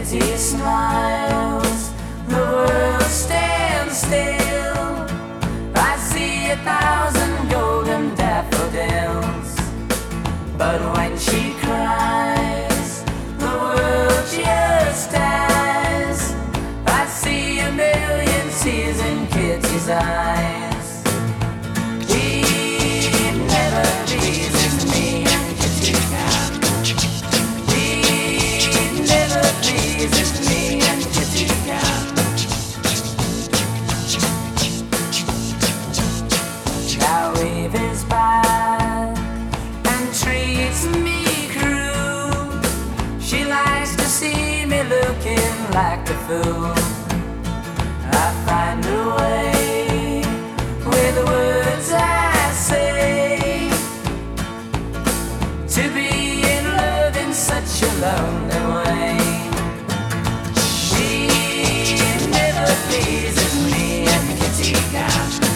Kitty smiles. The world stands still. I see a thousand golden daffodils. But when she cries, the world just dies. I see a million tears in Kitty's eyes. is bad and treats me cruel. She likes to see me looking like a fool. I find a way with the words I say to be in love in such a lonely way. She never pleases me and Kitty now.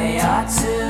I ought to